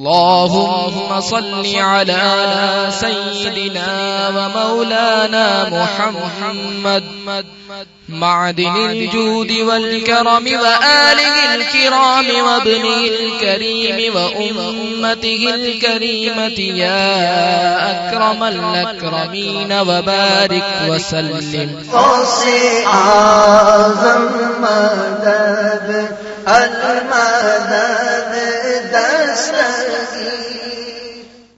اللهم صل على سيدنا ومولانا محمد معدن الجود والكرم وآله الكرام وابنه الكريم وأمته الكريمة يا أكرم الأكرمين وبارك وسلم. قصي أعظم مدد المدد کی